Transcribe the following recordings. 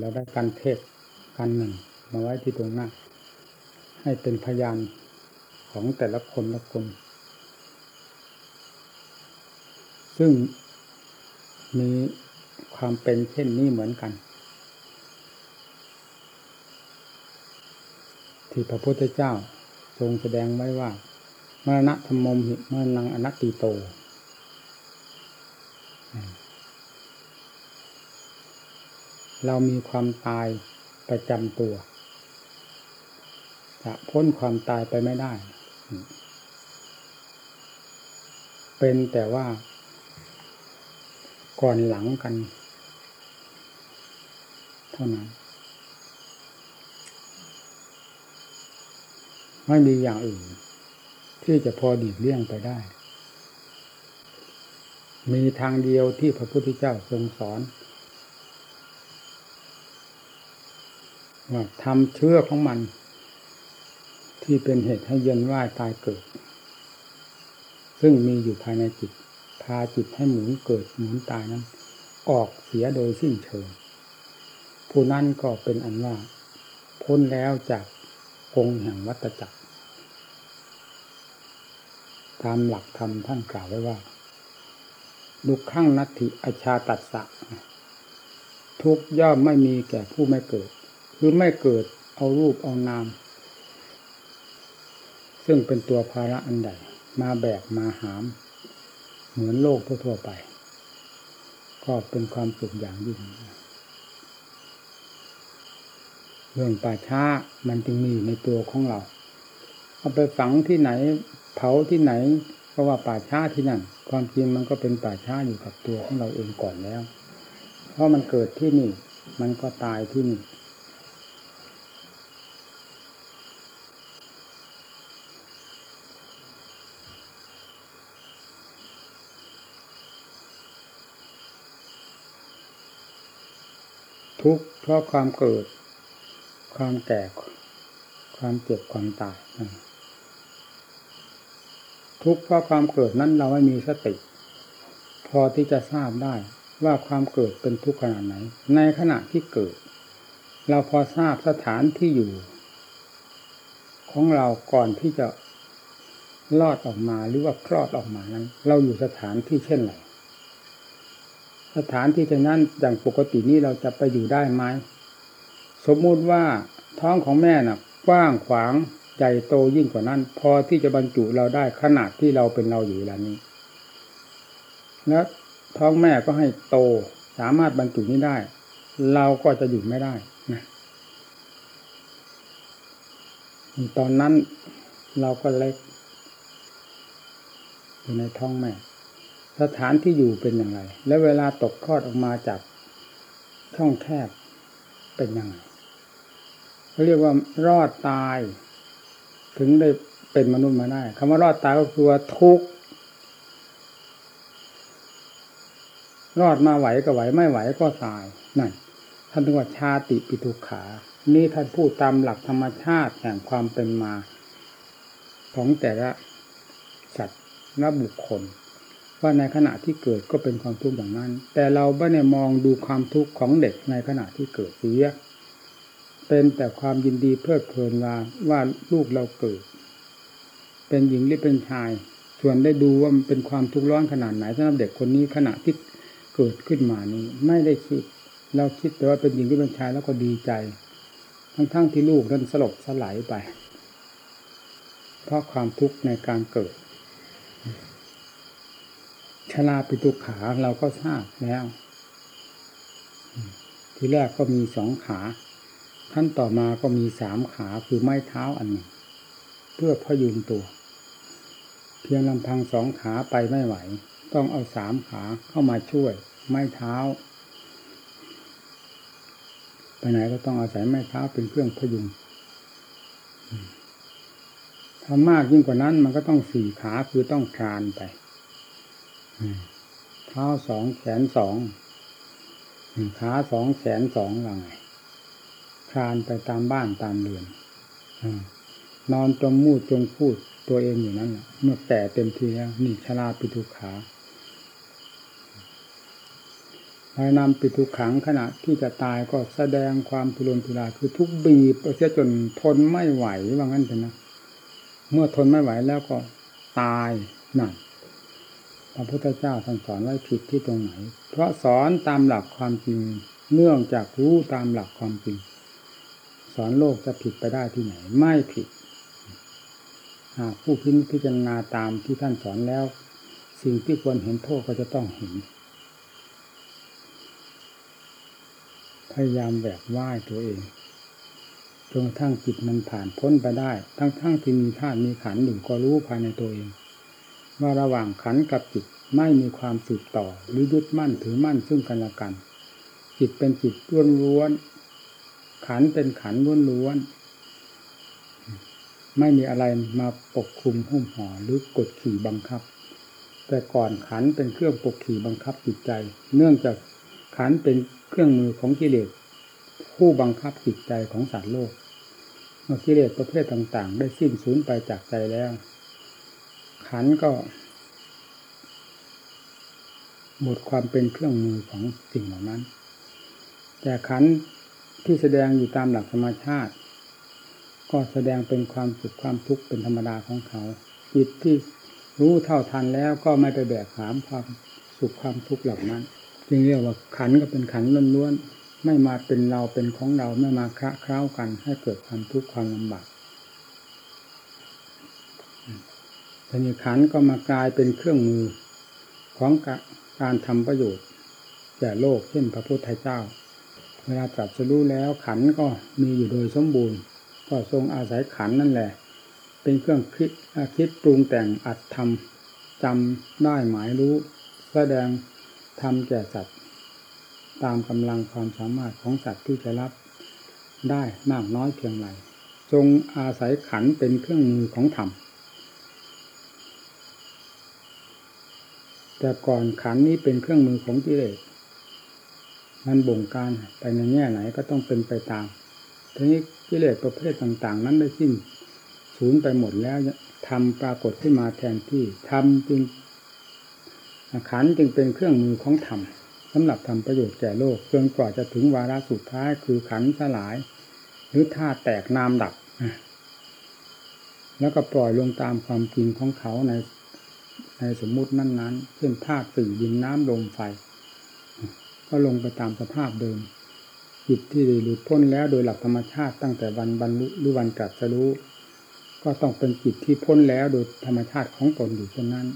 เราได้การเทศกันหนึ่งมาไว้ที่ตรงหน้า ให้เป็นพยานของแต่ละคนละคน ซึ่งมีความเป็นเช่นนี้เหมือนกัน ที่พระพุทธเจ้าทรงแสดงไว้ว่ามรณะธรรมมหิมรณังอนัตติโต เรามีความตายประจำตัว จะพ้นความตายไปไม่ได้ เป็นแต่ว่า ก่อนหลังกัน เท่านั้น ไม่มีอย่างอื่น ที่จะพอดีเลี่ยงไปได้ มีทางเดียวที่พระพุทธเจ้าทรงสอนว่า ทำเชื่อของมัน ที่เป็นเหตุให้เย็นว่ายตายเกิด ซึ่งมีอยู่ภายในจิต พาจิตให้หมุนเกิดหมุนตายนั้น ออกเสียโดยสิ้นเชิงผู้นั้นก็เป็นอันว่า พ้นแล้วจากกงแห่งวัตจักร ตามหลักธรรมท่านกล่าวไว้ว่าดุขั้งนัตถิอชาตัสสะทุกย่อมไม่มีแก่ผู้ไม่เกิด คือไม่เกิดเอารูปเอานาม ซึ่งเป็นตัวภาระอันใด มาแบกมาหาม เหมือนโลกทั่วๆไป ก็เป็นความสุขอย่างยิ่งเรื่องป่าช้ามันจึงมีในตัวของเรา เอาไปฝังที่ไหน เผาที่ไหน เพราะว่าป่าช้าที่นั่น ความจริงมันก็เป็นป่าช้าอยู่กับตัวของเราเองก่อนแล้ว เพราะมันเกิดที่นี่ มันก็ตายที่นี่ ทุกข์เพราะความเกิด ความแก่ ความเจ็บความตายทุกข์เพราะความเกิดนั้นเราไม่มีสติ พอที่จะทราบได้ว่าความเกิดเป็นทุกข์ขนาดไหน ในขณะที่เกิด เราพอทราบสถานที่อยู่ ของเราก่อนที่จะลอดออกมาหรือว่าคลอดออกมานั้น เราอยู่สถานที่เช่นไร สถานที่เช่นนั้นอย่างปกตินี้เราจะไปอยู่ได้ไหมสมมุติว่าท้องของแม่น่ะกว้างขวางใหญ่โตยิ่งกว่านั้น พอที่จะบรรจุเราได้ขนาดที่เราเป็นเราอยู่เวลานี้ แล้วท้องแม่ก็ให้โตสามารถบรรจุนี้ได้ เราก็จะอยู่ไม่ได้นะตอนนั้นเราก็เล็กอยู่ในท้องแม่ สถานที่อยู่เป็นอย่างไร และเวลาตกคลอดออกมาจากช่องแคบเป็นยังไงเขาเรียกว่ารอดตาย ถึงได้เป็นมนุษย์มาได้คำว่ารอดตายก็คือว่าทุกข์รอดมาไหวก็ไหวไม่ไหวก็ตายนั่นท่านถึงว่าชาติปิทุขา นี่ท่านพูดตามหลักธรรมชาติแห่งความเป็นมา ของแต่ละสัตว์และบุคคล ว่าในขณะที่เกิดก็เป็นความทุกข์อย่างนั้น แต่เราไม่ได้มองดูความทุกข์ของเด็กในขณะที่เกิดเสีย เป็นแต่ความยินดีเพลิดเพลินว่าว่าลูกเราเกิด เป็นหญิงหรือเป็นชาย ส่วนได้ดูว่ามันเป็นความทุกข์ร้อนขนาดไหนสำหรับเด็กคนนี้ขณะที่เกิดขึ้นมานี้ไม่ได้คิด เราคิดแต่ว่าเป็นหญิงที่เป็นชายแล้วก็ดีใจ ทั้งๆทที่ลูกนั้นสลบสลายไป เพราะความทุกข์ในการเกิด ชลาปิตุขาเราก็ทราบแล้ว ทีแรกก็มีสองขาขั้นต่อมาก็มีสามขาคือไม้เท้าอันหนึ่งเพื่อพยุงตัว เพียงลำพังสองขาไปไม่ไหว ต้องเอาสามขาเข้ามาช่วย ไม้เท้า ไปไหนก็ต้องอาศัยไม้เท้าเป็นเครื่องพยุงถ้ามากยิ่งกว่านั้นมันก็ต้องสี่ขาคือต้องคลานไป เท้าสองแขนสองขาสองแขนสองว่าไงคลานไปตามบ้านตามเรือนนอนจมมูดจงพูดตัวเองอยู่นั้นเมื่อแก่เต็มทีแล้วนี่ชราปิทุขาพยนำปิดทุกขังขณะที่จะตายก็แสดงความทุรนทุรายคือทุกบีบเสียจนทนไม่ไหวว่างั้นเถอะนะ เมื่อทนไม่ไหวแล้วก็ตายนั่น พระพุทธเจ้าท่านสอนไว้ผิดที่ตรงไหน เพราะสอนตามหลักความจริง เนื่องจากรู้ตามหลักความจริง สอนโลกจะผิดไปได้ที่ไหน ไม่ผิด หากผู้พิพิจารณาตามที่ท่านสอนแล้ว สิ่งที่ควรเห็นโทษก็จะต้องเห็น พยายามแบกไหว้ตัวเองจนกระทั่งจิตมันผ่านพ้นไปได้ ทั้งๆทที่มีธาตุมีขันอยู่ก็รู้ภายในตัวเอง ว่าระหว่างขันกับจิตไม่มีความสืบต่อหรือยึดมั่นถือมั่นซึ่งกันและกัน จิตเป็นจิตล้วนล้วนขันเป็นขันล้วนล้วนไม่มีอะไรมาปกคลุมหุ้มห่อหรือกดขี่บังคับ แต่ก่อนขันเป็นเครื่องปกขี่บังคับจิตใจ เนื่องจากขันเป็นเครื่องมือของกิเลสผู้บังคับจิตใจของสัตว์โลกเมื่อกิเลสประเภทต่าง ๆ ได้สิ้นสูญไปจากใจแล้ว ขันก็หมดความเป็นเครื่องมือของสิ่งเหล่านั้น แต่ขันที่แสดงอยู่ตามหลักธรรมชาติ ก็แสดงเป็นความสุขความทุกข์เป็นธรรมดาของเขาจิตที่รู้เท่าทันแล้วก็ไม่ไปแบกหามความสุขความทุกข์เหล่านั้น จึงเรียกว่าขันก็เป็นขันล้วนๆไม่มาเป็นเราเป็นของเราไม่มาคะเคล้ากันให้เกิดความทุกข์ความลำบาก ทีนี้ขันก็มากลายเป็นเครื่องมือของการทำประโยชน์แก่โลกเช่นพระพุทธเจ้า เวลาตรัสรู้แล้วขันก็มีอยู่โดยสมบูรณ์ ก็ทรงอาศัยขันนั่นแหละ เป็นเครื่องคิดคิดปรุงแต่งอัดทำจำได้หมายรู้ แสดงทำแก่สัตว์ตามกำลังความสามารถของสัตว์ที่จะรับได้มากน้อยเพียงไรทรงอาศัยขันเป็นเครื่องมือของธรรม แต่ก่อนขันนี้เป็นเครื่องมือของกิเลสมันบ่งการไปในแง่ไหนก็ต้องเป็นไปตาม ทีนี้กิเลสประเภทต่างๆ นั้นได้สิ้นสูญไปหมดแล้วทำปรากฏขึ้นมาแทนที่ทำจึงขันจึงเป็นเครื่องมือของธรรมสำหรับทำประโยชน์แก่โลกจนกว่าจะถึงวาระสุดท้ายคือขันสลาย หรือธาตุแตกนามดับ แล้วก็ปล่อยลงตามความจริงของเขาใน ในสมมุตินั้นๆเช่นธาตุสี่ดินน้ำลมไฟ ก็ลงไปตามสภาพเดิมจิตที่ได้หลุดพ้นแล้วโดยหลักธรรมชาติตั้งแต่วันบรรลุหรือวันกัดสรู้ก็ต้องเป็นจิตที่พ้นแล้วโดยธรรมชาติของตนอยู่เช่นนั้น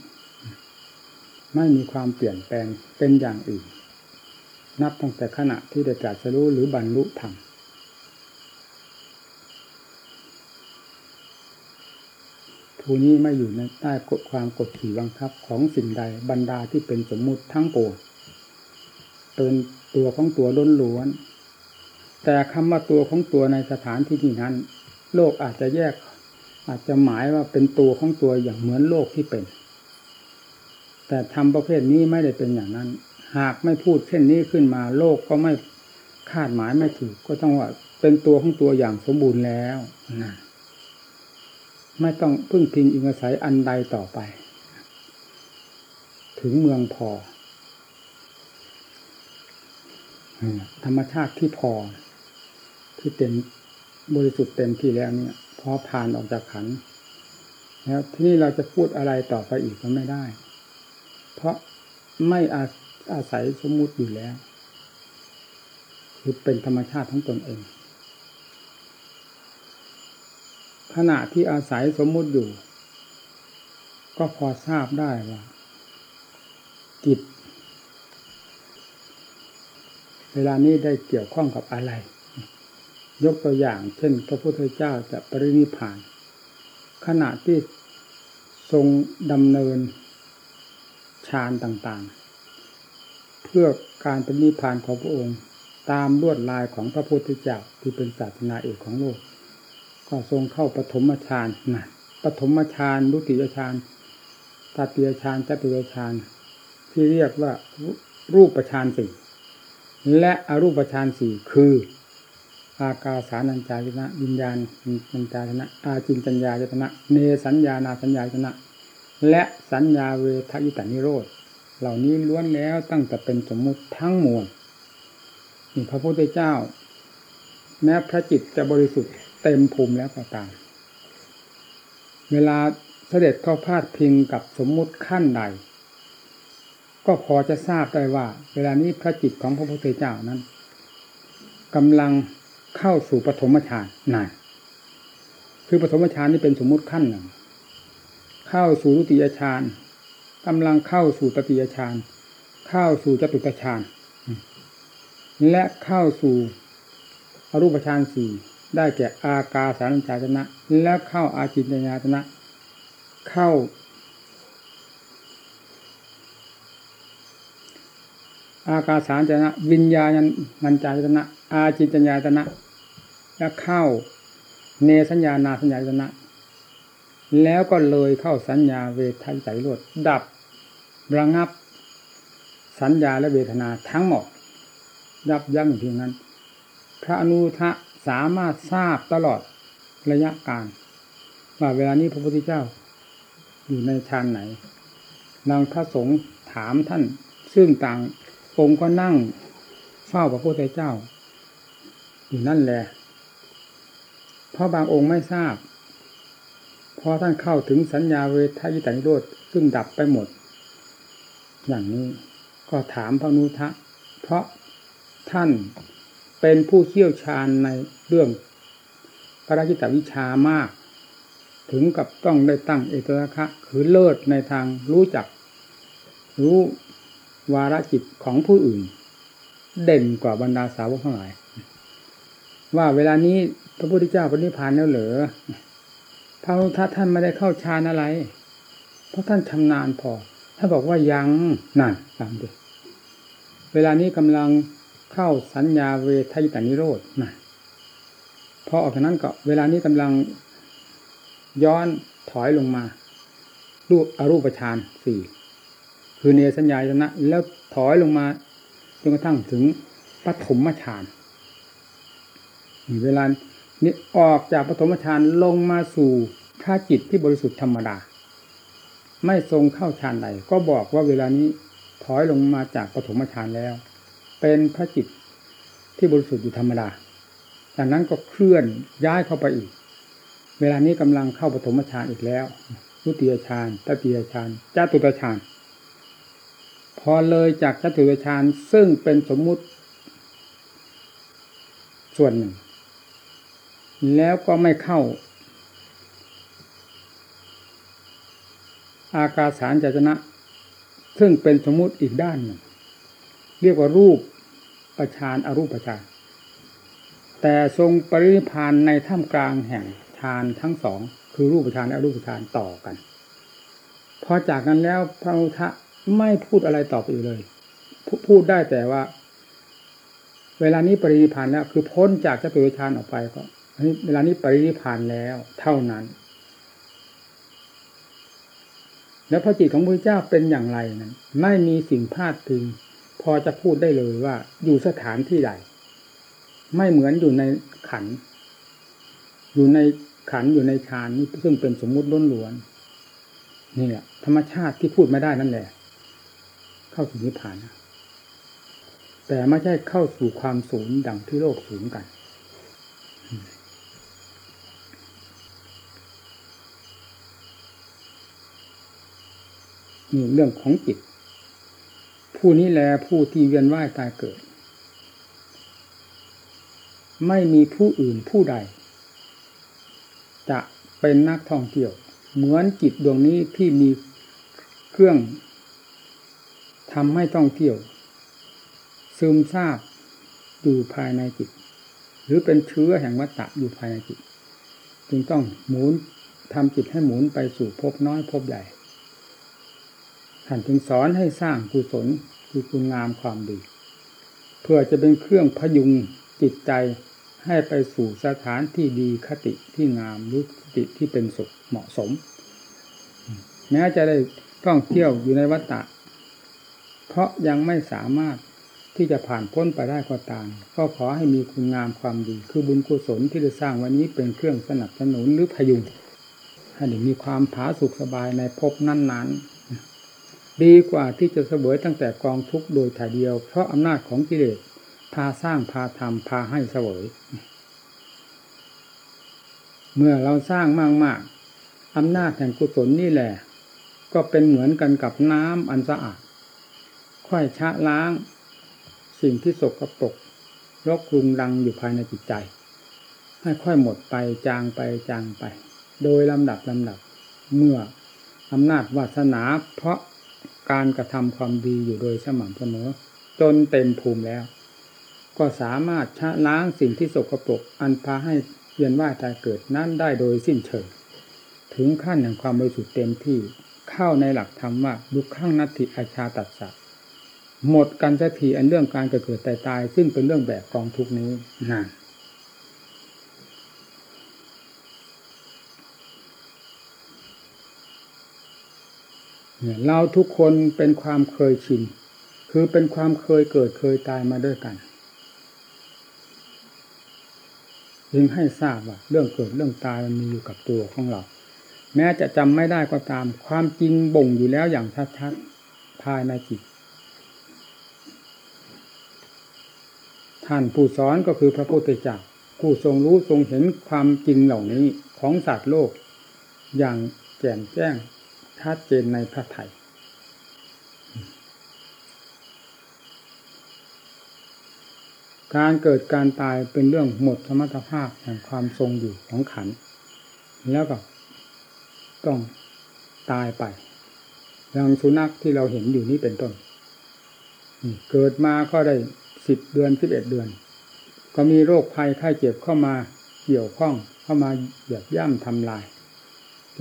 ไม่มีความเปลี่ยนแปลงเป็นอย่างอื่น นับตั้งแต่ขณะที่ได้กัดสรู้หรือบรรลุธรรม ผู้นี้ไม่อยู่ในใต้กฎความกดขี่บังคับของสิ่งใดบรรดาที่เป็นสมมุติทั้งปวงเป็นตัวของตัวล้นล้วน แต่คำว่าตัวของตัวในสถานที่นี้นั้น โลกอาจจะแยก อาจจะหมายว่าเป็นตัวของตัวอย่างเหมือนโลกที่เป็น แต่ทำประเภทนี้ไม่ได้เป็นอย่างนั้น หากไม่พูดเช่นนี้ขึ้นมาโลกก็ไม่คาดหมายไม่ถูกก็ต้องว่าเป็นตัวของตัวอย่างสมบูรณ์แล้วนะ ไม่ต้องพึ่งพิงอิงอาศัยอันใดต่อไป ถึงเมืองพอ ธรรมชาติที่พอ ที่เต็มบริสุทธิ์เต็มที่แล้วเนี่ยพอผ่านออกจากขันแล้วที่นี่เราจะพูดอะไรต่อไปอีกก็ไม่ได้ เพราะไม่อาอาศัยสมมุติอยู่แล้ว คือเป็นธรรมชาติทั้งตนเอง ขณะที่อาศัยสมมุติอยู่ ก็พอทราบได้ว่าจิต เวลานี้ได้เกี่ยวข้องกับอะไร ยกตัวอย่าง เช่น พระพุทธเจ้าจะปรินิพาน ขณะที่ทรงดำเนินฌานต่างๆ เพื่อการปรินิพานของพระองค์ตามลวดลายของพระพุทธเจ้าที่เป็นศาสนาเอกของโลก ก็ทรงเข้าปฐมฌานนะปฐมฌานรุติยฌานตาติยฌานจตุยฌานที่เรียกว่ารูปฌานสี่และอรูปฌานสี่คือ อากาสานัญจายตนะวิญญาณนัญจายตนะ อาจินจัญญายตนะ เนสัญญานาสัญญายตนะ และสัญญาเวทยิตานิโรธเหล่านี้ล้วนแล้วตั้งแต่เป็นสมมุติทั้งมวลนี่พระพุทธเจ้า แม้พระจิตจะบริสุทธิ์ เต็มภูมิแล้วก็ตาม เวลาเสด็จเข้าพาดพิงกับสมมุติขั้นใด ก็พอจะทราบได้ว่า เวลานี้พระจิตของพระพุทธเจ้านั้นกำลังเข้าสู่ปฐมฌานนั่นคือปฐมฌานนี่เป็นสมมุติขั้นหนึ่ง เข้าสู่รุติยฌานกำลังเข้าสู่ตติยฌานเข้าสู่จตุตฌานและเข้าสู่อรูปฌานสี่ ได้แก่อากาสารัญจายนะและเข้าอาจินญาตนะ เข้า อากาสารจนะ วิญญาณนันจายตนะ อาจินญาตนะ และเข้าเนสัญญานาสัญญาตนะ แล้วก็เลยเข้าสัญญาเวทายใจรวดดับระงับ สัญญาและเวทนาทั้งหมดยับยั้งเพียงนั้น พระอนุทะ สามารถทราบตลอดระยะการว่าเวลานี้พระพุทธเจ้า อยู่ในฌานไหนนางพระสงฆ์ถามท่าน ซึ่งต่างองค์ก็นั่งเฝ้าพระพุทธเจ้า อยู่นั่นแหละเพราะบางองค์ไม่ทราบพอท่านเข้าถึงสัญญาเวทายตันิโรธซึ่งดับไปหมด อย่างนี้ก็ถามพระนุทะ เพราะท่าน เป็นผู้เชี่ยวชาญในเรื่องพระราชิตวิชามาก ถึงกับต้องได้ตั้งเอตระคะคือเลิศในทางรู้จัก รู้วาระจิตของผู้อื่น เด่นกว่าบรรดาสาวกทั้งหลาย ว่าเวลานี้พระพุทธเจ้าปณิพานแล้วเหรอพระพุทธท่านไม่ได้เข้าฌานอะไร เพราะท่านชำนาญพอ ถ้าบอกว่ายังนั่นตามดิเวลานี้กำลัง เข้าสัญญาเวทายตานิโรธนะพอออกจากนั้นก็เวลานี้กำลังย้อนถอยลงมา รูปอรูปฌานสี่คือเนสัญญาชนะ แล้วถอยลงมาจนกระทั่งถึงปฐมฌานเวลานี้ออกจากปฐมฌานลงมาสู่พระจิตที่บริสุทธิ์ธรรมดา ไม่ทรงเข้าฌานใดก็บอกว่าเวลานี้ถอยลงมาจากปฐมฌานแล้ว เป็นพระจิตที่บริสุทธิ์อยู่ธรรมดาจากนั้นก็เคลื่อนย้ายเข้าไปอีก เวลานี้กำลังเข้าปฐมฌานอีกแล้วรุติยฌานตติยฌานจตุตฌานพอเลยจากจตุตฌานซึ่งเป็นสมมุติ ส่วนหนึ่ง แล้วก็ไม่เข้า อากาสารจจนะ ซึ่งเป็นสมมุติอีกด้านหนึ่ง เรียกว่ารูปประชานอรูปประชานแต่ทรงปริพานในท่ามกลางแห่งฌานทั้งสองคือรูปฌานและอรูปฌานต่อกัน พอจากนั้นแล้วพระอุทะไม่พูดอะไรต่อไปอีกเลย พูดได้แต่ว่า เวลานี้ปริพานแล้ว คือพ้นจากจตุฌานออกไปก็เวลานี้ปริพานแล้วเท่านั้น แล้วพระจิตของพระเจ้าเป็นอย่างไรนั้น ไม่มีสิ่งพลาดพิง พอจะพูดได้เลยว่า อยู่สถานที่ใด ไม่เหมือนอยู่ในขัน อยู่ในขันอยู่ในฌานนี่ซึ่งเป็นสมมุติล้นล้วนนี่แหละธรรมชาติที่พูดไม่ได้นั่นแหละ เข้าสู่นิพพานแต่ไม่ใช่เข้าสู่ความสูญดังที่โลกสูญกัน นี่เรื่องของจิต ผู้นี้แลผู้ที่เวียนว่ายตายเกิด ไม่มีผู้อื่นผู้ใด จะเป็นนักท่องเที่ยว เหมือนจิตดวงนี้ที่มีเครื่องทำให้ท่องเที่ยว ซึมซาบอยู่ภายในจิต หรือเป็นเชื้อแห่งวัฏฏะอยู่ภายในจิต จึงต้องหมุนทำจิตให้หมุนไปสู่ภพน้อยภพใหญ่ท่านจึงสอนให้สร้างกุศล คือคุณงามความดี เพื่อจะเป็นเครื่องพยุงจิตใจให้ไปสู่สถานที่ดีคติที่งามหรือคติที่เป็นสุขเหมาะสม แม้จะได้ท่องเที่ยวอยู่ในวัฏฏะเพราะยังไม่สามารถที่จะผ่านพ้นไปได้ก็ตามก็ขอให้มีคุณงามความดี คือบุญกุศลที่ได้สร้างวันนี้เป็นเครื่องสนับสนุนหรือพยุงให้มีความผาสุขสบายในภพนั้นๆ ดีกว่าที่จะเสวยตั้งแต่กองทุกข์โดยถ่ายเดียว เพราะอำนาจของกิเลสพาสร้างพาทำพาให้เสวย เมื่อเราสร้างมากๆอำนาจแห่งกุศลนี่แหละ ก็เป็นเหมือนกันกับน้ำอันสะอาดค่อยชะล้าง สิ่งที่สกปรกรกรุงรังอยู่ภายในจิตใจ ให้ค่อยหมดไปจางไปจางไป โดยลำดับลำดับ เมื่ออำนาจวาสนาเพราะ การกระทำความดีอยู่โดยสม่ำเสมอ จนเต็มภูมิแล้ว ก็สามารถชะล้างสิ่งที่สกปรกอันพาให้เวียนว่ายตายเกิดนั้นได้โดยสิ้นเชิงถึงขั้นแห่งความบริสุทธิ์เต็มที่เข้าในหลักธรรมว่าดุข้างนัตติอาชาตัดสัตหมดกันสักทีอันเรื่องการเกิดเกิดตายตายซึ่งเป็นเรื่องแบบกองทุกนี้นาน เราทุกคนเป็นความเคยชิน คือเป็นความเคยเกิดเคยตายมาด้วยกันยึงให้ทราบว่าเรื่องเกิดเรื่องตายมันมีอยู่กับตัวของเรา แม้จะจำไม่ได้ก็ตาม ความจริงบ่งอยู่แล้วอย่างชัดๆภายในจิต ท่านผู้สอนก็คือพระพุทธเจ้าผู้ทรงรู้ทรงเห็นความจริงเหล่านี้ของสัตว์โลก อย่างแจ่มแจ้ง ชัดเจนในพระไถ่การเกิดการตายเป็นเรื่องหมดสมรรถภาพแห่งความทรงอยู่ของขัน แล้วก็ต้องตายไปอย่างสุนัขที่เราเห็นอยู่นี้เป็นต้นเกิดมาก็ได้สิบเดือนสิบเอ็ดเดือน ก็มีโรคภัยไข้เจ็บเข้ามาเกี่ยวข้องเข้ามาเหยียบย่ำทำลาย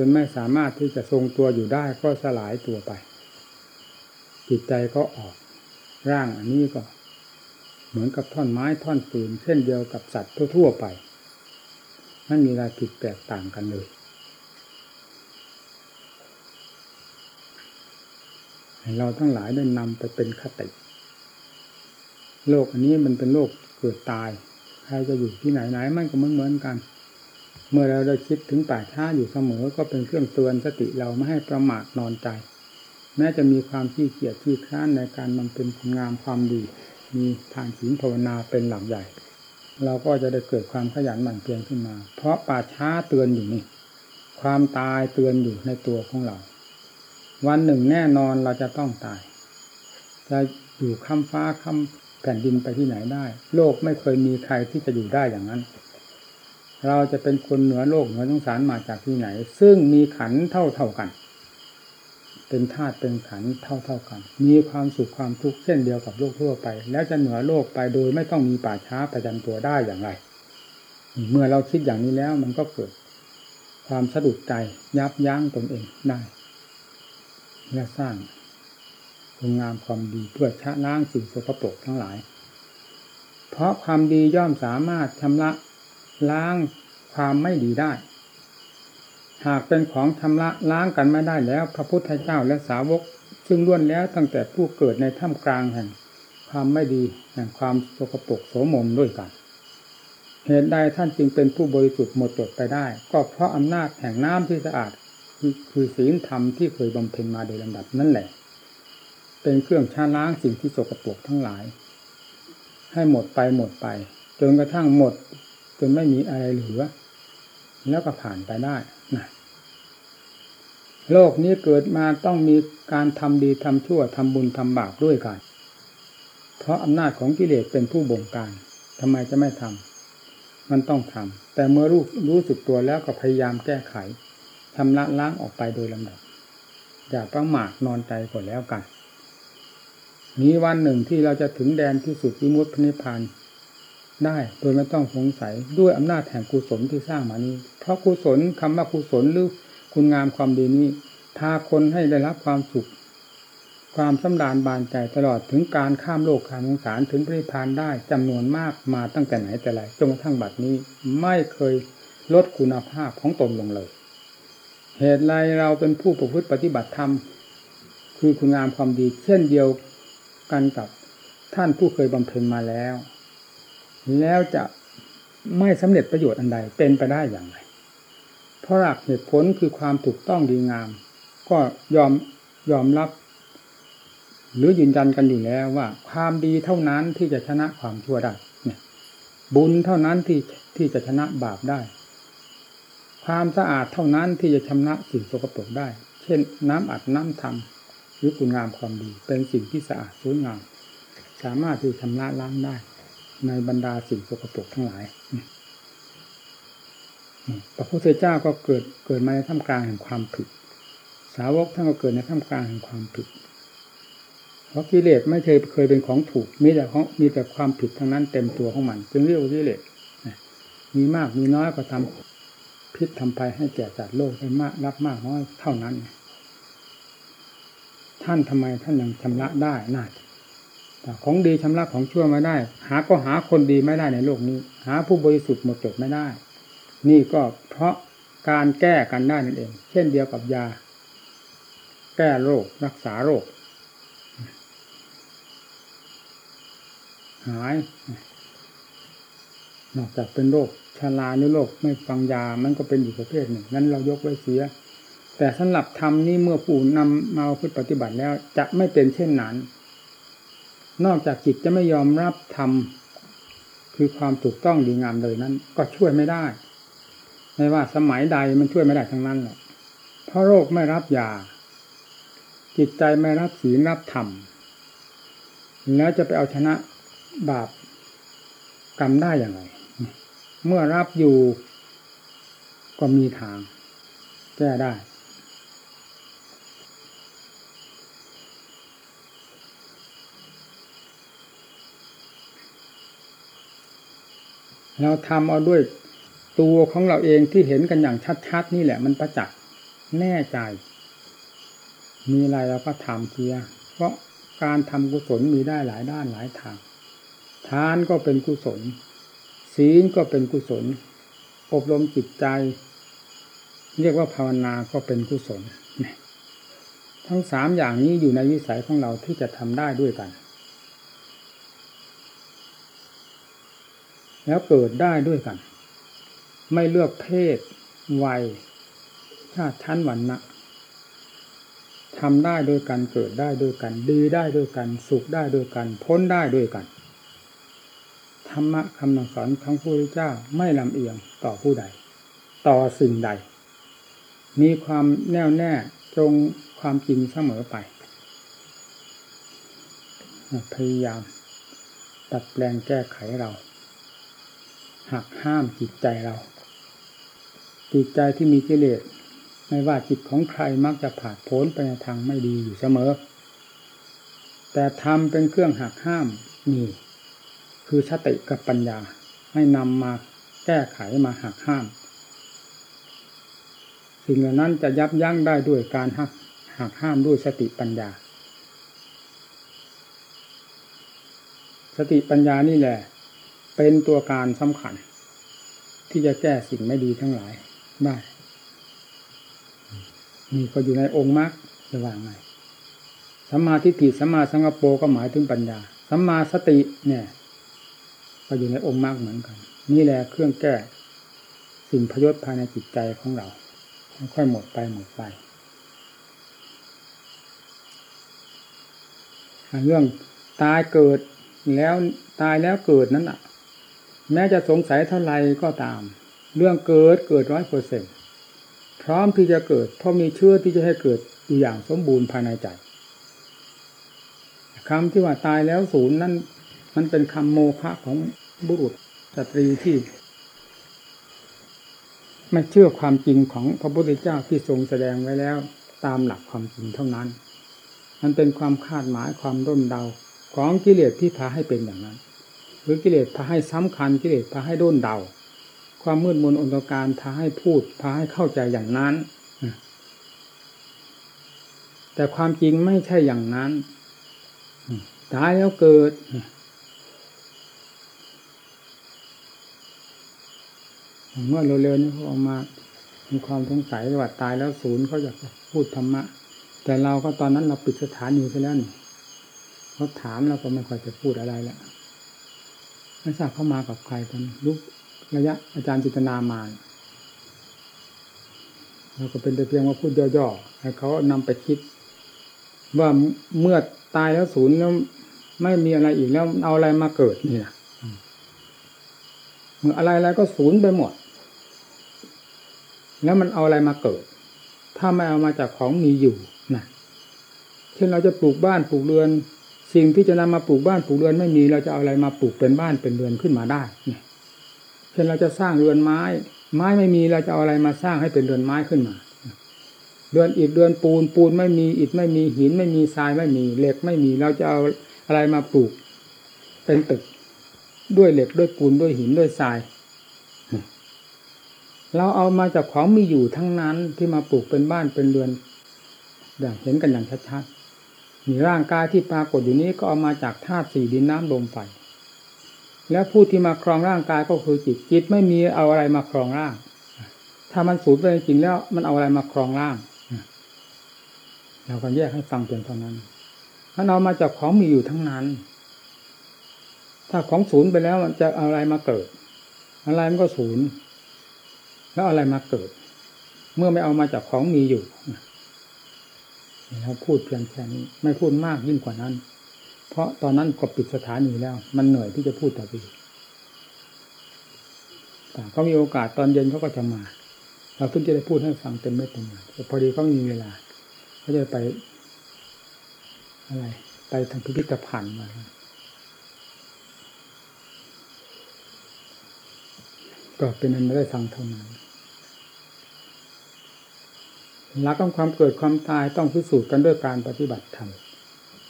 นไม่สามารถที่จะทรงตัวอยู่ได้ก็สลายตัวไป จิตใจก็ออก ร่างอันนี้ก็ เหมือนกับท่อนไม้ท่อนปืนเช่นเดียวกับสัตว์ทั่ว ๆ ไปไม่มีอะไรผิดแตกต่างกันเลยเราทั้งหลายได้นำไปเป็นคติ โลกอันนี้มันเป็นโลกเกิดตาย ใครจะอยู่ที่ไหนไหนมันก็เหมือนเหมือนกัน เมื่อเราได้คิดถึงป่าช้าอยู่เสมอ ก็เป็นเครื่องเตือนสติเราไม่ให้ประมาทนอนใจ แม้จะมีความขี้เกียจขี้ค้านในการมันเป็นคุณงามความดี มีทานศีลภาวนาเป็นหลักใหญ่ เราก็จะได้เกิดความขยันหมั่นเพียรขึ้นมา เพราะป่าช้าเตือนอยู่นี่ ความตายเตือนอยู่ในตัวของเรา วันหนึ่งแน่นอนเราจะต้องตาย จะอยู่ค้ำฟ้าค้ำแผ่นดินไปที่ไหนได้ โลกไม่เคยมีใครที่จะอยู่ได้อย่างนั้น เราจะเป็นคนเหนือโลกเหนือสงสารมาจากที่ไหน ซึ่งมีขันเท่าเท่ากัน เป็นธาตุเป็นขันเท่าเท่ากัน มีความสุขความทุกข์เช่นเดียวกับโลกทั่วไป แล้วจะเหนือโลกไปโดยไม่ต้องมีป่าช้าประจำตัวได้อย่างไรเมื่อเราคิดอย่างนี้แล้วมันก็เกิด ความสะดุดใจยับยั้งตนเองได้และสร้างคุณงามความดีเพื่อชะล้างสิ่งสกปรกทั้งหลาย เพราะความดีย่อมสามารถชำระ ล้างความไม่ดีได้ หากเป็นของชำระล้างกันไม่ได้แล้ว พระพุทธเจ้าและสาวก ซึ่งล้วนแล้วตั้งแต่ผู้เกิดในถ้ำกลางแห่ง ความไม่ดีแห่งความสกปรกโสมมด้วยกันเหตุใดท่านจึงเป็นผู้บริสุทธิ์หมดจดไปได้ ก็เพราะอำนาจแห่งน้ำที่สะอาดคือศีลธรรมที่เคยบำเพ็ญมาโดยลำดับนั่นแหละ เป็นเครื่องชาล้างสิ่งที่สกปรกทั้งหลาย ให้หมดไปหมดไป จนกระทั่งหมด จนไม่มีอะไรเหลือ แล้วก็ผ่านไปได้นะโลกนี้เกิดมาต้องมีการทำดีทำชั่วทำบุญทำบาปด้วยกัน เพราะอำนาจของกิเลสเป็นผู้บงการทำไมจะไม่ทำมันต้องทำแต่เมื่อรู้รู้สึกตัวแล้วก็พยายามแก้ไขชำระล้างออกไปโดยลำดับอย่าประมาทนอนใจก่อนแล้วกันมีวันหนึ่งที่เราจะถึงแดนที่สุดวิมุตตินิพพาน ได้โดยไม่ต้องสงสัยด้วยอำนาจแห่งกุศลที่สร้างมานี้ เพราะกุศลคำว่ากุศลหรือคุณงามความดีนี้พาคนให้ได้รับความสุข ความสำราญบานใจตลอดถึงการข้ามโลกข้ามสงสารถึงพระพานได้จำนวนมากมาตั้งแต่ไหนแต่ไรจนกระทั่งบัดนี้ไม่เคยลดคุณภาพของตนลงเลย เหตุไรเราเป็นผู้ประพฤติปฏิบัติธรรมคือคุณงามความดี เช่นเดียวกันกับท่านผู้เคยบำเพ็ญมาแล้ว แล้วจะไม่สำเร็จประโยชน์อันใดเป็นไปได้อย่างไร เพราะหลักเหตุผลคือความถูกต้องดีงาม ก็ยอมยอมรับ หรือยืนยันกันอยู่แล้วว่า ความดีเท่านั้นที่จะชนะความชั่วได้เนี่ยบุญเท่านั้นที่ที่จะชนะบาปได้ ความสะอาดเท่านั้นที่จะชำระสิ่งสกปรกได้ เช่น น้ำอัดน้ำทำหรือคุณงามความดี เป็นสิ่งที่สะอาดสวยงามสามารถที่ชำระล้างได้ ในบรรดาสิ่งสกปรกทั้งหลายพระพุทธเจ้าก็เกิดเกิดมาในท่ามกลางแห่งความผิด สาวกท่านก็เกิดในท่ามกลางแห่งความผิด เพราะกิเลสไม่เคยเคยเป็นของถูก มีแต่ของมีแต่ความผิดทั้งนั้นเต็มตัวของมัน จึงเรียกว่ากิเลสมีมากมีน้อยก็ทำพิษทำภัยให้แก่จัดโลกได้มากรับมากน้อยเท่านั้น ท่านทำไมท่านยังชำระได้น่าแต่ ของดีชำระของชั่วไม่ได้ หาก็หาคนดีไม่ได้ในโลกนี้ หาผู้บริสุทธิ์หมดจดไม่ได้ นี่ก็เพราะการแก้กันได้นั่นเอง เช่นเดียวกับยา แก้โรครักษาโรค หาย นอกจากเป็นโรคชาลาหรือโรคไม่ฟังยามันก็เป็นอีกประเภทหนึ่ง นั้นเรายกไว้เสีย แต่สำหรับธรรมนี่เมื่อผู้นำมาพึ่ปฏิบัติแล้ว จะไม่เป็นเช่นนั้น นอกจากจิตจะไม่ยอมรับธรรมคือความถูกต้องดีงามเลยนั้น ก็ช่วยไม่ได้ ไม่ว่าสมัยใดมันช่วยไม่ได้ทั้งนั้นแหละเพราะโรคไม่รับยา จิตใจไม่รับศีลรับธรรมแล้วจะไปเอาชนะบาปกรรมได้อย่างไร เมื่อรับอยู่ก็มีทางแก้ได้ เราทำเอาด้วยตัวของเราเองที่เห็นกันอย่างชัดๆนี่แหละ มันประจักษ์แน่ใจ มีอะไรเราก็ทำเทียเพราะการทำกุศลมีได้หลายด้านหลายทาง ทานก็เป็นกุศล ศีลก็เป็นกุศล อบรมจิตใจ เรียกว่าภาวนาก็เป็นกุศล ทั้งสามอย่างนี้อยู่ในวิสัยของเราที่จะทำได้ด้วยกัน แล้วเกิดได้ด้วยกัน ไม่เลือกเพศ วัย ชาติชั้นวรรณะทำได้ด้วยกันเกิดได้ด้วยกัน ดีได้ด้วยกัน สุขได้ด้วยกัน พ้นได้ด้วยกัน ธรรมะคำสอนของพระพุทธเจ้าไม่ลำเอียงต่อผู้ใด ต่อสิ่งใด มีความแน่วแน่ตรงความจริงเสมอไป พยายามตัดแปลงแก้ไขเรา หักห้ามจิตใจเรา จิตใจที่มีกิเลสไม่ว่าจิตของใครมักจะผ่าโผนไปในทางไม่ดีอยู่เสมอ แต่ทำเป็นเครื่องหักห้ามนี่ คือสติกับปัญญาให้นำมาแก้ไขมาหักห้าม สิ่งเหล่านั้นจะยับยั้งได้ด้วยการหักหักห้ามด้วยสติปัญญา สติปัญญานี่แหละ เป็นตัวการสำคัญ ที่จะแก้สิ่งไม่ดีทั้งหลายได้นี่ก็อยู่ในองค์มรรคจะว่าไงสัมมาทิฏฐิสัมมาสังกปรก็หมายถึงปัญญาสัมมาสติเนี่ย ก็อยู่ในองค์มรรคเหมือนกัน นี่แหละเครื่องแก้ สิ่งพยศภายในจิตใจของเราค่อยหมดไปหมดไปเรื่องตายเกิดแล้วตายแล้วเกิดนั้นอะ แม้จะสงสัยเท่าไรก็ตาม เรื่องเกิดเกิดร้อยเปอร์เซ็นพร้อมที่จะเกิด เพราะมีเชื่อที่จะให้เกิดอยู่อย่างสมบูรณ์ภายในใจคำที่ว่าตายแล้วศูนย์นั่นมันเป็นคำโมฆะของบุรุษสตรีที่ไม่เชื่อความจริงของพระพุทธเจ้าที่ทรงแสดงไว้แล้ว ตามหลักความจริงเท่านั้น มันเป็นความคาดหมายความร่นเดาของกิเลสที่พาให้เป็นอย่างนั้น หรือกิเลสพาให้สำคัญกิเลสพาให้ด้นเดา ความมืดมนอนตการพาให้พูดพาให้เข้าใจอย่างนั้น แต่ความจริงไม่ใช่อย่างนั้นตายแล้วเกิดเมื่อเร็วๆนี้เขาออกมา มีความสงสัยว่าตายแล้วศูนย์เขาอยากพูดธรรมะ แต่เราก็ตอนนั้นเราปิดสถานีไปแล้วนี่เขาถามเราก็ไม่ค่อยจะพูดอะไรแล้ว ไม่ทราบเข้ามากับใครกันลูกระยะอาจารย์จิตนามาเราก็เป็นแต่เพียงว่าพูดย่อๆให้เขานำไปคิด ว่าเมื่อตายแล้วศูนย์แล้วไม่มีอะไรอีกแล้วเอาอะไรมาเกิดเนี่ยเมื่ออะไรอะไรก็ศูนย์ไปหมด แล้วมันเอาอะไรมาเกิด ถ้าไม่เอามาจากของมีอยู่นะเช่นเราจะปลูกบ้านปลูกเรือน สิ่งที่จะนำมาปลูกบ้านปลูกเรือนไม่มี เราจะเอาอะไรมาปลูกเป็นบ้านเป็นเรือนขึ้นมาได้เช่นเราจะสร้างเรือนไม้ ไม้ไม่มีเราจะเอาอะไรมาสร้างให้เป็นเรือนไม้ขึ้นมา เรือนอิฐเรือนปูนปูนไม่มีอิฐไม่มีหินไม่มีทรายไม่มีเหล็กไม่มีเราจะเอาอะไรมาปลูก เป็นตึกด้วยเหล็กด้วยปูนด้วยหินด้วยทราย เราเอามาจากของมีอยู่ทั้งนั้นที่มาปลูกเป็นบ้านเป็นเรือนอย่างเห็นกันอย่างชัดๆ ร่างกายที่ปรากฏอยู่นี้ก็เอามาจากธาตุสี่ดินน้ำลมไฟแล้วผู้ที่มาครองร่างกายก็คือจิตจิตไม่มีเอาอะไรมาครองร่าง ถ้ามันสูญไปจริงแล้วมันเอาอะไรมาครองร่างเราก็แยกให้ฟังเพียงเท่านั้นมันเอามาจากของมีอยู่ทั้งนั้น ถ้าของศูนย์ไปแล้วมันจะเอาอะไรมาเกิด อะไรมันก็ศูนย์แล้วอะไรมาเกิด เมื่อไม่เอามาจากของมีอยู่ เราพูดเพียงแค่นี้ ไม่พูดมากยิ่งกว่านั้น เพราะตอนนั้นก็ปิดสถานีแล้ว มันเหนื่อยที่จะพูดต่อไปแต่เขามีโอกาสตอนเย็นเขาก็จะมา เราเพิ่งจะได้พูดให้ฟังเต็มไม่เต็มแต่พอดีเขามีเวลาเขาจะไป อะไร ไปทางพิพิธภัณฑ์มาก็เป็นอันไม่ได้ฟังเท่านั้น หลักของความเกิดความตายต้องพิสูจน์กันด้วยการปฏิบัติธรรม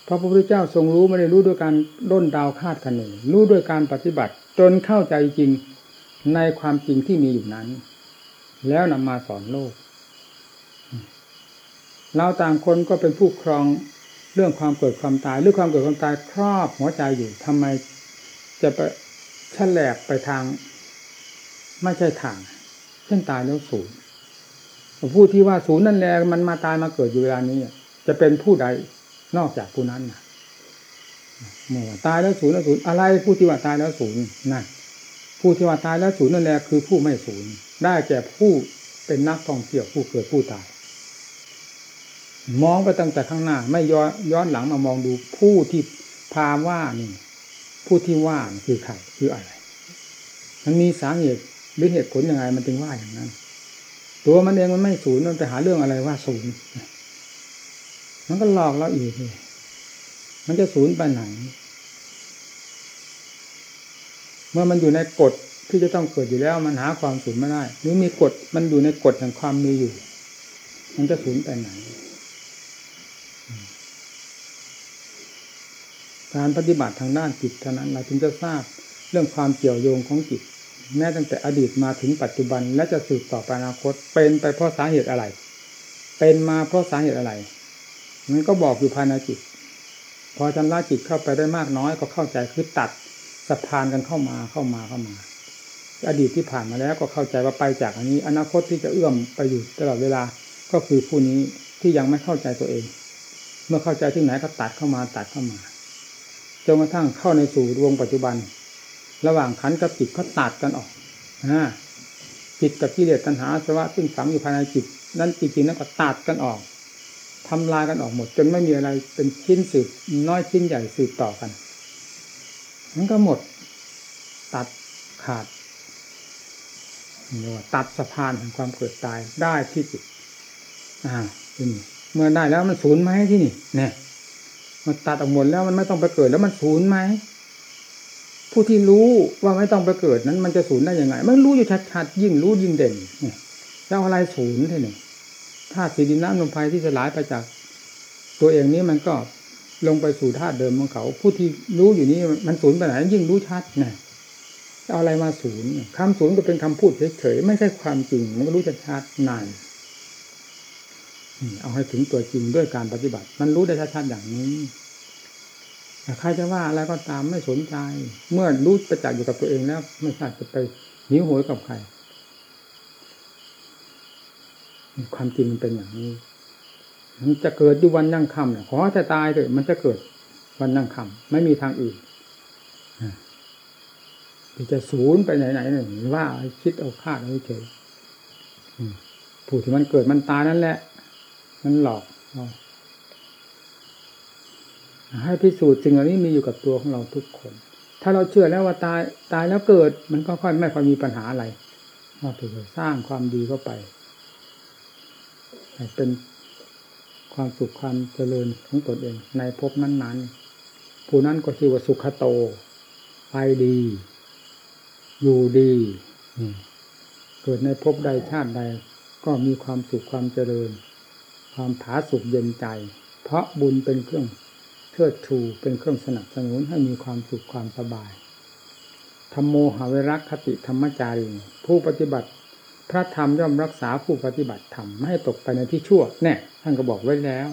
พระพุทธเจ้าทรงรู้ไม่ได้รู้ด้วยการด้นดาวคาดคะเนรู้ด้วยการปฏิบัติ จนเข้าใจจริงในความจริงที่มีอยู่นั้น แล้วนำมาสอนโลก เราต่างคนก็เป็นผู้ครองเรื่องความเกิดความตายเรื่องความเกิดความตายครอบหัวใจอยู่ทำไมจะไปฉลบไปทาง ไม่ใช่ทาง เช่นตายแล้วศูนย์ ผู้ที่ว่าศูนย์นั่นแหละมันมาตายมาเกิดอยู่เวลานี้จะเป็นผู้ใดนอกจากผู้นั้นนะเมื่อตายแล้วศูนย์แล้วศูนย์อะไรผู้ที่ว่าตายแล้วศูนย์นั่นผู้ที่ว่าตายแล้วศูนย์นั่นแหละคือผู้ไม่ศูนย์ได้แก่ผู้เป็นนักท่องเที่ยวผู้เกิดผู้ตาย มองไปตั้งแต่ข้างหน้า ไม่ย้อนย้อนหลังมามองดูผู้ที่พาว่านี่ ผู้ที่ว่าคือใครคืออะไร มันมีสาเหตุหรือเหตุผลยังไงมันจึงว่าอย่างนั้น ตัวมันเองมันไม่ศูนย์มันไปหาเรื่องอะไรว่าศูนย์มันก็หลอกเราอีกเลยมันจะศูนย์ไปไหน เมื่อมันอยู่ในกฎที่จะต้องเกิดอยู่แล้ว มันหาความศูนย์ไม่ได้หรือมีกฎมันอยู่ในกฎแห่งความมีอยู่ มันจะศูนย์ไปไหน การปฏิบัติทางด้านจิตเท่านั้นเราจึงจะทราบเรื่องความเกี่ยวโยงของจิต แม้ตั้งแต่อดีตมาถึงปัจจุบันและจะสืบต่อไปอนาคต เป็นไปเพราะสาเหตุอะไร เป็นมาเพราะสาเหตุอะไรมันก็บอกอยู่ภายในจิต พอชำระจิตเข้าไปได้มากน้อยก็เข้าใจคือตัดสะพานกันเข้ามาเข้ามาเข้ามา อดีตที่ผ่านมาแล้วก็เข้าใจว่าไปจากอันนี้ อนาคตที่จะเอื้อมไปอยู่ตลอดเวลาก็คือผู้นี้ที่ยังไม่เข้าใจตัวเอง เมื่อเข้าใจที่ไหนก็ตัดเข้ามาตัดเข้ามาจนกระทั่งเข้าในสู่ดวงปัจจุบัน ระหว่างขันกับจิตก็ตัดกันออกนะจิตกับกิเลสตัณหาสวะซึ่งฝังอยู่ภายในจิต นั้นจริงๆนั้นก็ตัดกันออกทำลายกันออกหมด จนไม่มีอะไรเป็นชิ้นสืบน้อยชิ้นใหญ่สืบต่อกันมันก็หมด ตัดขาดเรียกว่าตัดสะพานแห่งความเกิดตายได้ที่จิตอ่าที่นี่เมื่อได้แล้วมันศูนย์ไหมที่นี่เนี่ยมันตัดออกหมดแล้วมันไม่ต้องไปเกิดแล้วมันศูนย์ไหม ผู้ที่รู้ว่าไม่ต้องไปเกิดนั้น มันจะศูนย์ได้ยังไง มันรู้อยู่ชัดๆยิ่งรู้ยิ่งเด่นเนี่ยแล้วอะไรศูนย์ที่นี่ธาตุสีดินน้ำลมไฟที่สลายไปจาก ตัวเองนี้มันก็ลงไปสู่ธาตุเดิมของเขา ผู้ที่รู้อยู่นี้มันศูนย์ไปไหนยิ่งรู้ชัดนะเอาอะไรมาศูนย์คำศูนย์ก็เป็นคำพูดเฉยๆไม่ใช่ความจริง มันก็รู้ชัดๆนานเอาให้ถึงตัวจริงด้วยการปฏิบัติ มันรู้ได้ชัดๆอย่างนี้ ใครจะว่าอะไรก็ตามไม่สนใจ เมื่อรู้ประจักษ์อยู่กับตัวเองแล้ว ไม่ทราบจะไปหิวโหยกับใครความจริงมันเป็นอย่างนี้มันจะเกิดอยู่วันยั่งคำเนี่ยขอแต่ตายเถอะมันจะเกิดวันยั่งคำไม่มีทางอื่นที่จะศูนย์ไปไหนไหนหนึ่งว่าคิดเอาคาดเอาเฉยผู้ที่มันเกิดมันตายนั่นแหละ มันหลอก ให้พิสูจน์สิ่งเหล่านี้มีอยู่กับตัวของเราทุกคน ถ้าเราเชื่อแล้วว่าตายตายแล้วเกิด มันก็ค่อยไม่ค่อยมีปัญหาอะไรเราถือสร้างความดีเข้าไปเป็นความสุขความเจริญของตนเอง ในภพนั้นๆ ผู้นั้นก็ชื่อว่าสุขโต ไปดี อยู่ดีเกิดในภพใดชาติใด ก็มีความสุขความเจริญ ความผาสุกเย็นใจ เพราะบุญเป็นเครื่อง เทิดชูเป็นเครื่องสนับสนุนให้มีความสุขความสบายธรรมโมหเวรักคติธรรมจารีผู้ปฏิบัติ พระธรรมย่อมรักษาผู้ปฏิบัติธรรมไม่ให้ตกไปในที่ชั่วแน่ท่านก็บอกไว้แล้ว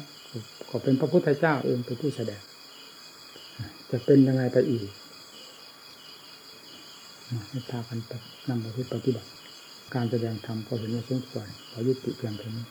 ก็เป็นพระพุทธเจ้าเองเป็นผู้แสดง จะเป็นยังไงไปอีกให้พากันนำไปปฏิบัติ การแสดงธรรมก็เห็นว่าสมควรขอยุติเพียงเท่านี้